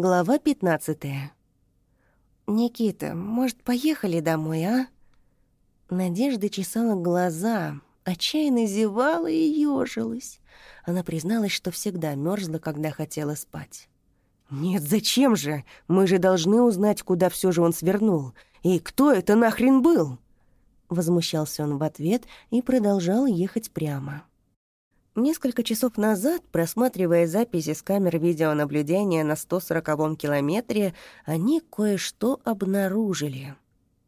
Глава пятнадцатая. «Никита, может, поехали домой, а?» Надежда чесала глаза, отчаянно зевала и ёжилась. Она призналась, что всегда мерзла, когда хотела спать. «Нет, зачем же? Мы же должны узнать, куда все же он свернул. И кто это нахрен был?» Возмущался он в ответ и продолжал ехать прямо. Несколько часов назад, просматривая записи с камер видеонаблюдения на 140-м километре, они кое-что обнаружили.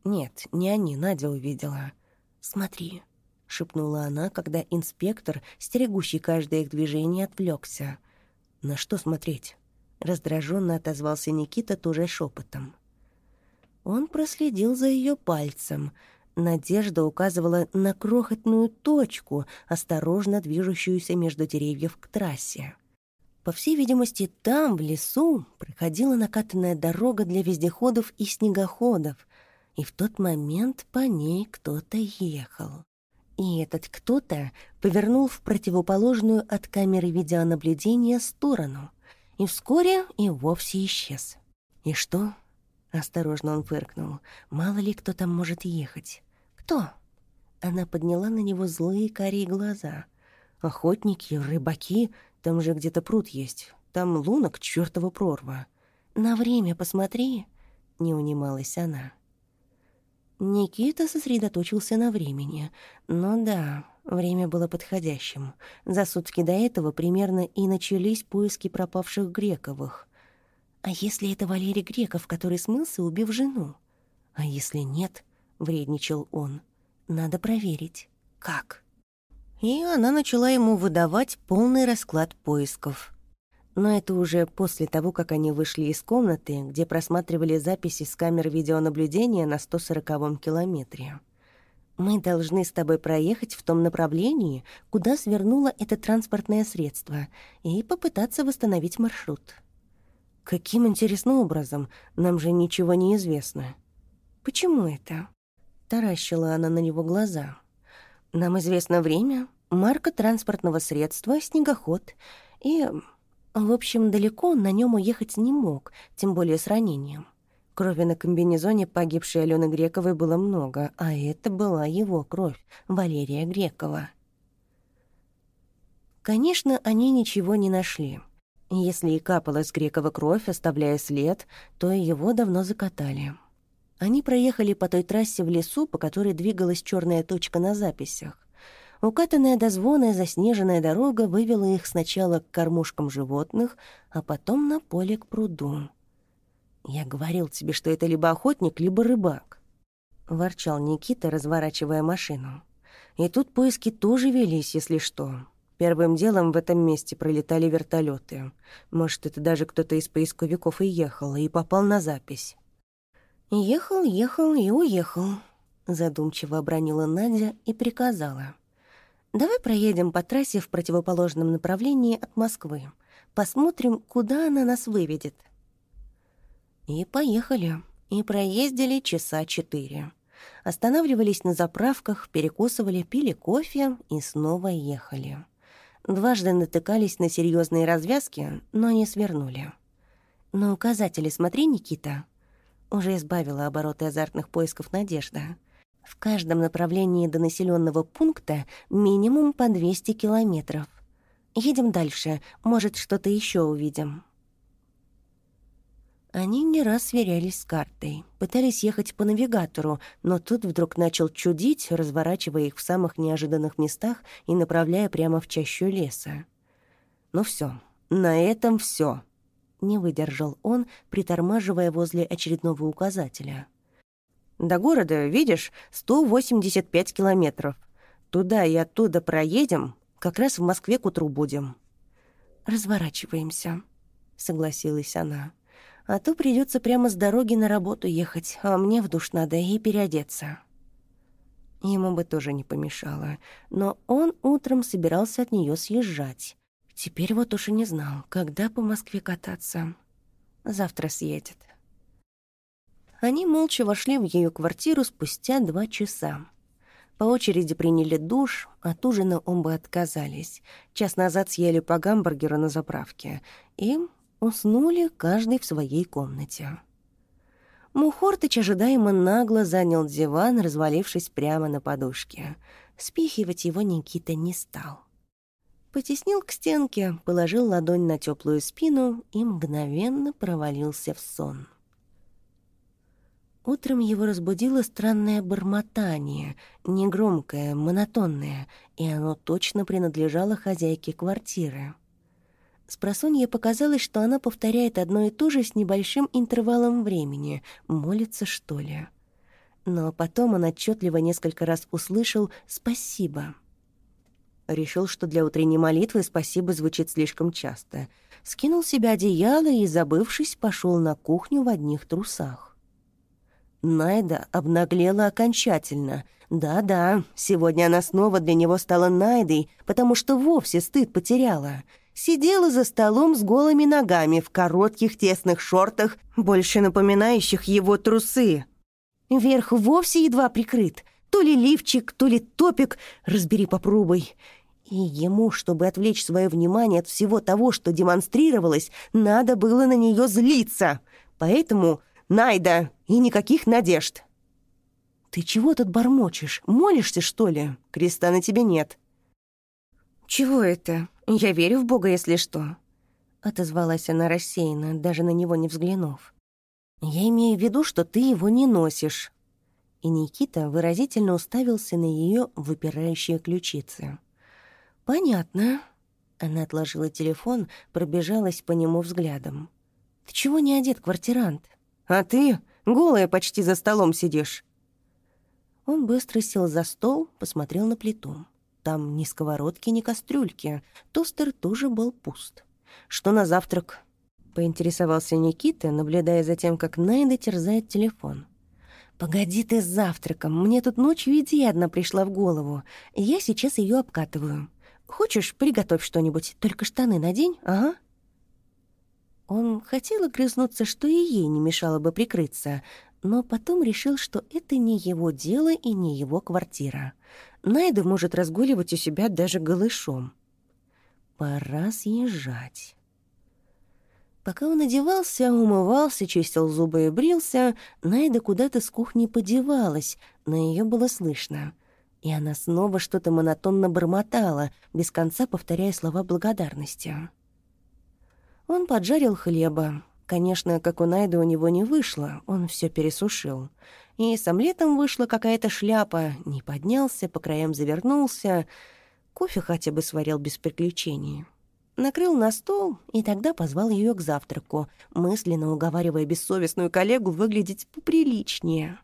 Нет, не они, Надя увидела. «Смотри», — шепнула она, когда инспектор, стерегущий каждое их движение, отвлекся. «На что смотреть?» — раздраженно отозвался Никита тоже шепотом. Он проследил за ее пальцем. Надежда указывала на крохотную точку, осторожно движущуюся между деревьев к трассе. По всей видимости, там, в лесу, проходила накатанная дорога для вездеходов и снегоходов, и в тот момент по ней кто-то ехал. И этот кто-то повернул в противоположную от камеры видеонаблюдения сторону, и вскоре и вовсе исчез. «И что?» — осторожно он фыркнул. «Мало ли кто там может ехать. Кто?» Она подняла на него злые карие глаза. «Охотники, рыбаки, там же где-то пруд есть. Там лунок, чертова прорва. На время посмотри!» — не унималась она. Никита сосредоточился на времени. Ну да, время было подходящим. За сутки до этого примерно и начались поиски пропавших Грековых. А если это Валерий Греков, который смылся, убив жену? А если нет, вредничал он. Надо проверить. Как? И она начала ему выдавать полный расклад поисков но это уже после того, как они вышли из комнаты, где просматривали записи с камер видеонаблюдения на 140-м километре. «Мы должны с тобой проехать в том направлении, куда свернуло это транспортное средство, и попытаться восстановить маршрут». «Каким интересным образом? Нам же ничего не известно». «Почему это?» Таращила она на него глаза. «Нам известно время, марка транспортного средства, снегоход и в общем, далеко он на нем уехать не мог, тем более с ранением. Крови на комбинезоне погибшей Алены Грековой было много, а это была его кровь, Валерия Грекова. Конечно, они ничего не нашли. Если и капала с Грекова кровь, оставляя след, то его давно закатали. Они проехали по той трассе в лесу, по которой двигалась черная точка на записях. Укатанная до звона заснеженная дорога вывела их сначала к кормушкам животных, а потом на поле к пруду. «Я говорил тебе, что это либо охотник, либо рыбак», — ворчал Никита, разворачивая машину. И тут поиски тоже велись, если что. Первым делом в этом месте пролетали вертолеты. Может, это даже кто-то из поисковиков и ехал, и попал на запись. «Ехал, ехал и уехал», — задумчиво обронила Надя и приказала. Давай проедем по трассе в противоположном направлении от Москвы. Посмотрим, куда она нас выведет. И поехали. И проездили часа четыре. Останавливались на заправках, перекусывали, пили кофе и снова ехали. Дважды натыкались на серьезные развязки, но не свернули. На указатели смотри, Никита. Уже избавила обороты азартных поисков Надежда. В каждом направлении до населенного пункта минимум по 200 километров. Едем дальше, может, что-то еще увидим. Они не раз сверялись с картой, пытались ехать по навигатору, но тут вдруг начал чудить, разворачивая их в самых неожиданных местах и направляя прямо в чащу леса. «Ну все, на этом все, не выдержал он, притормаживая возле очередного указателя. До города, видишь, 185 километров. Туда и оттуда проедем, как раз в Москве к утру будем». «Разворачиваемся», — согласилась она. «А то придется прямо с дороги на работу ехать, а мне в душ надо и переодеться». Ему бы тоже не помешало, но он утром собирался от нее съезжать. Теперь вот уж и не знал, когда по Москве кататься. Завтра съедет. Они молча вошли в ее квартиру спустя два часа. По очереди приняли душ, от ужина оба отказались. Час назад съели по гамбургеру на заправке. И Уснули каждый в своей комнате. Мухортыч ожидаемо нагло занял диван, развалившись прямо на подушке. Спихивать его Никита не стал. Потеснил к стенке, положил ладонь на теплую спину и мгновенно провалился в сон. Утром его разбудило странное бормотание, негромкое, монотонное, и оно точно принадлежало хозяйке квартиры. Спросонье показалось, что она повторяет одно и то же с небольшим интервалом времени, молится, что ли. Но потом он отчетливо несколько раз услышал «спасибо». Решил, что для утренней молитвы «спасибо» звучит слишком часто. Скинул себе одеяло и, забывшись, пошел на кухню в одних трусах. Найда обнаглела окончательно. Да-да, сегодня она снова для него стала Найдой, потому что вовсе стыд потеряла. Сидела за столом с голыми ногами в коротких тесных шортах, больше напоминающих его трусы. Верх вовсе едва прикрыт. То ли лифчик, то ли топик, разбери попробуй. И ему, чтобы отвлечь свое внимание от всего того, что демонстрировалось, надо было на нее злиться. Поэтому Найда, и никаких надежд». «Ты чего тут бормочешь? Молишься, что ли? Креста на тебе нет». «Чего это? Я верю в Бога, если что», — отозвалась она рассеянно, даже на него не взглянув. «Я имею в виду, что ты его не носишь». И Никита выразительно уставился на ее выпирающие ключицы. «Понятно». Она отложила телефон, пробежалась по нему взглядом. «Ты чего не одет, квартирант?» А ты голая почти за столом сидишь». Он быстро сел за стол, посмотрел на плиту. Там ни сковородки, ни кастрюльки. Тостер тоже был пуст. «Что на завтрак?» — поинтересовался Никита, наблюдая за тем, как Найда терзает телефон. «Погоди ты с завтраком. Мне тут ночью идея одна пришла в голову. Я сейчас ее обкатываю. Хочешь, приготовь что-нибудь, только штаны надень, ага?» Он хотел огрызнуться, что и ей не мешало бы прикрыться, но потом решил, что это не его дело и не его квартира. Найда может разгуливать у себя даже голышом. Пора съезжать. Пока он одевался, умывался, чистил зубы и брился, Найда куда-то с кухни подевалась, но ее было слышно. И она снова что-то монотонно бормотала, без конца повторяя слова благодарности. Он поджарил хлеба. Конечно, как у Найда у него не вышло, он все пересушил. И с омлетом вышла какая-то шляпа, не поднялся, по краям завернулся. Кофе хотя бы сварил без приключений. Накрыл на стол и тогда позвал ее к завтраку, мысленно уговаривая бессовестную коллегу выглядеть поприличнее.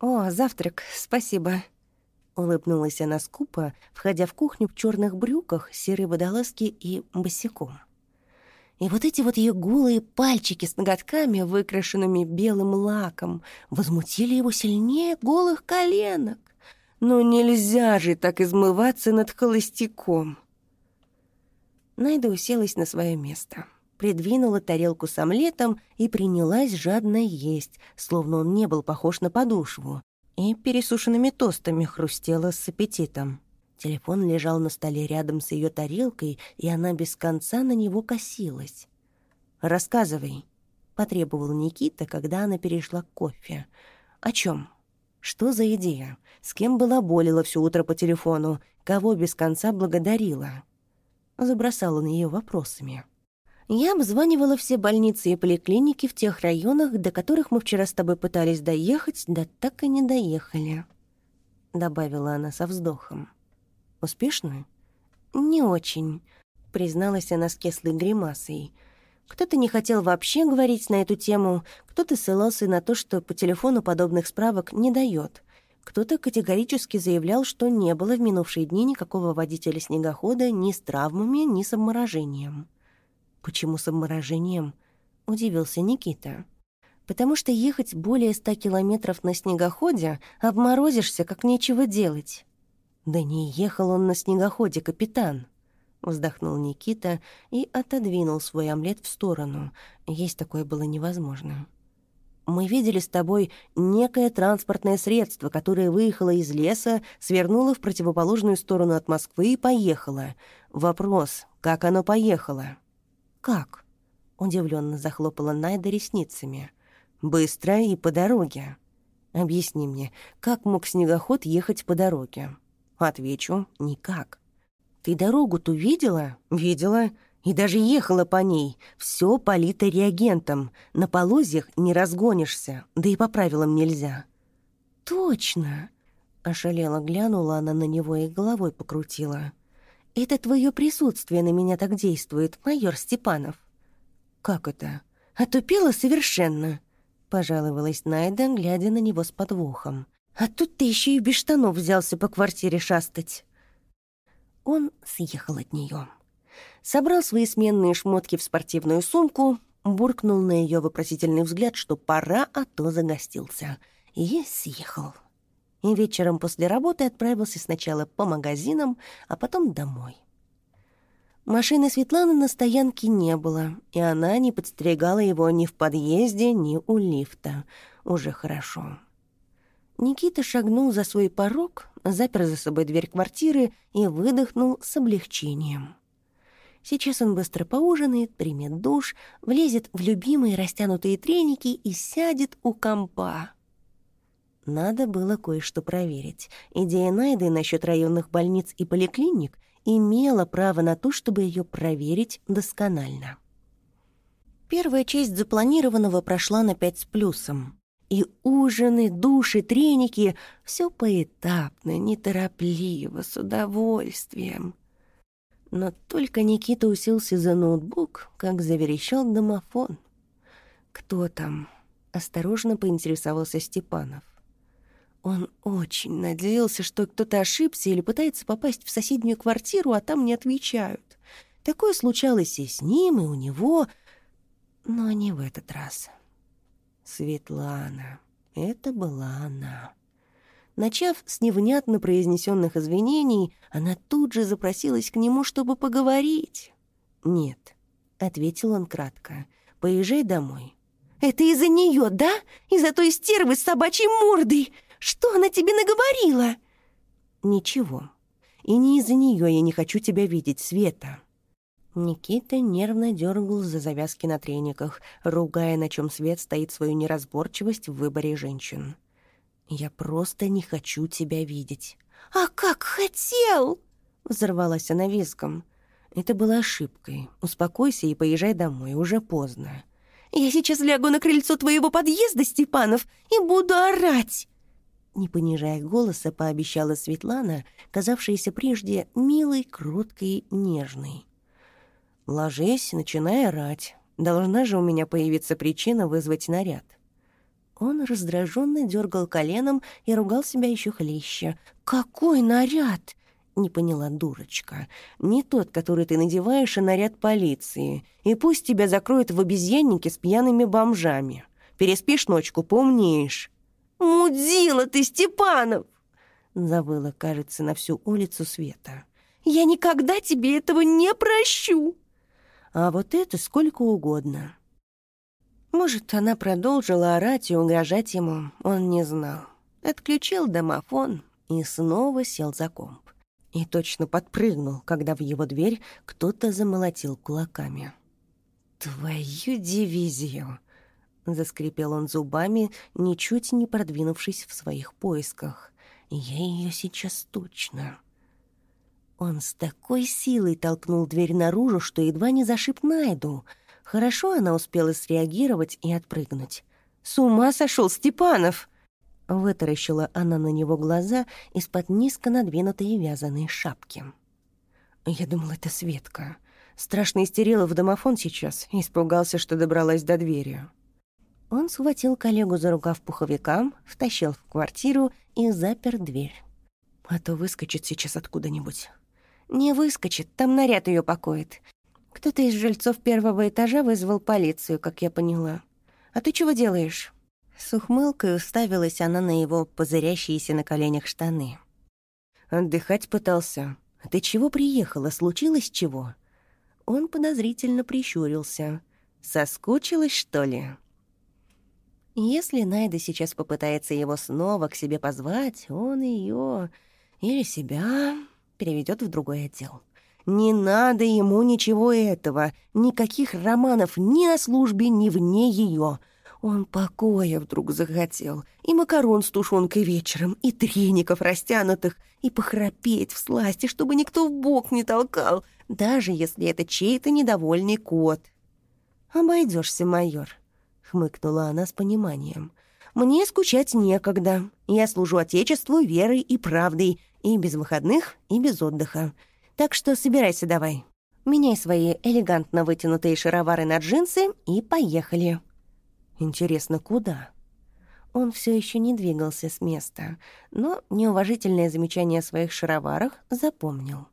«О, завтрак, спасибо», — улыбнулась она скупо, входя в кухню в черных брюках, серой водолазке и босиком. И вот эти вот ее голые пальчики с ноготками, выкрашенными белым лаком, возмутили его сильнее голых коленок. Но нельзя же так измываться над холостяком. Найда уселась на свое место, придвинула тарелку с омлетом и принялась жадно есть, словно он не был похож на подушву, и пересушенными тостами хрустела с аппетитом. Телефон лежал на столе рядом с ее тарелкой, и она без конца на него косилась. «Рассказывай», — потребовал Никита, когда она перешла к кофе. «О чем? Что за идея? С кем была болела все утро по телефону? Кого без конца благодарила?» Забросал он ее вопросами. «Я обзванивала все больницы и поликлиники в тех районах, до которых мы вчера с тобой пытались доехать, да так и не доехали», — добавила она со вздохом. Успешно? Не очень, призналась она с кислой гримасой. Кто-то не хотел вообще говорить на эту тему, кто-то ссылался на то, что по телефону подобных справок не дает. Кто-то категорически заявлял, что не было в минувшие дни никакого водителя снегохода ни с травмами, ни с обморожением. «Почему с обморожением?» — удивился Никита. «Потому что ехать более ста километров на снегоходе обморозишься, как нечего делать». «Да не ехал он на снегоходе, капитан!» Вздохнул Никита и отодвинул свой омлет в сторону. Есть такое было невозможно. «Мы видели с тобой некое транспортное средство, которое выехало из леса, свернуло в противоположную сторону от Москвы и поехало. Вопрос, как оно поехало?» «Как?» — удивленно захлопала Найда ресницами. «Быстро и по дороге. Объясни мне, как мог снегоход ехать по дороге?» Отвечу — никак. «Ты дорогу-то видела?» «Видела. И даже ехала по ней. Все полито реагентом. На полозьях не разгонишься, да и по правилам нельзя». «Точно!» — ошалела глянула она на него и головой покрутила. «Это твое присутствие на меня так действует, майор Степанов». «Как это?» «Отупела совершенно», — пожаловалась Найда, глядя на него с подвохом. «А тут ты еще и без штанов взялся по квартире шастать». Он съехал от нее. Собрал свои сменные шмотки в спортивную сумку, буркнул на ее вопросительный взгляд, что пора, а то загостился. И съехал. И вечером после работы отправился сначала по магазинам, а потом домой. Машины Светланы на стоянке не было, и она не подстерегала его ни в подъезде, ни у лифта. Уже хорошо. Никита шагнул за свой порог, запер за собой дверь квартиры и выдохнул с облегчением. Сейчас он быстро поужинает, примет душ, влезет в любимые растянутые треники и сядет у компа. Надо было кое-что проверить. Идея Найды насчет районных больниц и поликлиник имела право на то, чтобы ее проверить досконально. Первая часть запланированного прошла на пять с плюсом. И ужины, души, треники — все поэтапно, неторопливо, с удовольствием. Но только Никита уселся за ноутбук, как заверещал домофон. «Кто там?» — осторожно поинтересовался Степанов. Он очень надеялся, что кто-то ошибся или пытается попасть в соседнюю квартиру, а там не отвечают. Такое случалось и с ним, и у него, но не в этот раз. Светлана. Это была она. Начав с невнятно произнесенных извинений, она тут же запросилась к нему, чтобы поговорить. «Нет», — ответил он кратко, — «поезжай домой». «Это из-за нее, да? Из-за той стервы с собачьей мордой? Что она тебе наговорила?» «Ничего. И не из-за нее я не хочу тебя видеть, Света». Никита нервно дергал за завязки на трениках, ругая, на чем свет стоит свою неразборчивость в выборе женщин. «Я просто не хочу тебя видеть». «А как хотел!» — взорвалась она визгом. «Это была ошибкой. Успокойся и поезжай домой, уже поздно». «Я сейчас лягу на крыльцо твоего подъезда, Степанов, и буду орать!» не понижая голоса, пообещала Светлана, казавшаяся прежде милой, кроткой, нежной. «Ложись, начинай орать. Должна же у меня появиться причина вызвать наряд». Он раздраженно дергал коленом и ругал себя еще хлеще. «Какой наряд?» — не поняла дурочка. «Не тот, который ты надеваешь, а наряд полиции. И пусть тебя закроют в обезьяннике с пьяными бомжами. Переспишь ночку, помнишь?» «Мудила ты, Степанов!» Завыла, кажется, на всю улицу Света. «Я никогда тебе этого не прощу!» А вот это сколько угодно. Может, она продолжила орать и угрожать ему, он не знал. Отключил домофон и снова сел за комп. И точно подпрыгнул, когда в его дверь кто-то замолотил кулаками. «Твою дивизию!» Заскрипел он зубами, ничуть не продвинувшись в своих поисках. «Я ее сейчас точно...» Он с такой силой толкнул дверь наружу, что едва не зашиб Найду. Хорошо она успела среагировать и отпрыгнуть. «С ума сошел Степанов!» Вытаращила она на него глаза из-под низко надвинутой вязаной шапки. «Я думал, это Светка. Страшно истерила в домофон сейчас, испугался, что добралась до двери». Он схватил коллегу за рукав пуховикам, втащил в квартиру и запер дверь. А то выскочит сейчас откуда-нибудь. Не выскочит, там наряд ее покоит. Кто-то из жильцов первого этажа вызвал полицию, как я поняла. А ты чего делаешь? С ухмылкой уставилась она на его позырящиеся на коленях штаны. Отдыхать пытался. Ты чего приехала? Случилось чего? Он подозрительно прищурился. Соскучилась, что ли? Если Найда сейчас попытается его снова к себе позвать, он ее или себя переведет в другой отдел. Не надо ему ничего этого, никаких романов ни на службе, ни вне ее. Он покоя вдруг захотел, и макарон с тушенкой вечером, и треников растянутых, и похрапеть в сласти, чтобы никто в бок не толкал, даже если это чей-то недовольный кот. «Обойдешься, майор», — хмыкнула она с пониманием. «Мне скучать некогда. Я служу Отечеству верой и правдой, и без выходных, и без отдыха. Так что собирайся давай. Меняй свои элегантно вытянутые шаровары на джинсы и поехали». Интересно, куда? Он все еще не двигался с места, но неуважительное замечание о своих шароварах запомнил.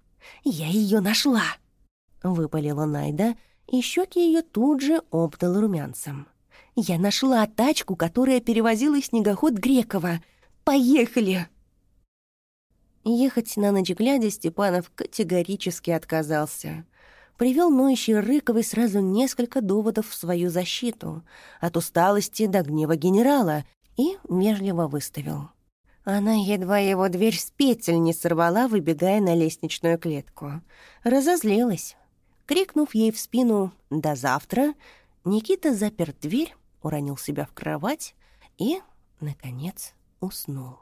«Я ее нашла!» — выпалила Найда, и щеки ее тут же обдал румянцем. «Я нашла тачку, которая перевозила снегоход Грекова. Поехали!» Ехать на ночь глядя Степанов категорически отказался привел ноющий Рыковой сразу несколько доводов в свою защиту, от усталости до гнева генерала, и вежливо выставил. Она едва его дверь с петель не сорвала, выбегая на лестничную клетку. Разозлилась. Крикнув ей в спину «До завтра!», Никита запер дверь, уронил себя в кровать и, наконец, уснул.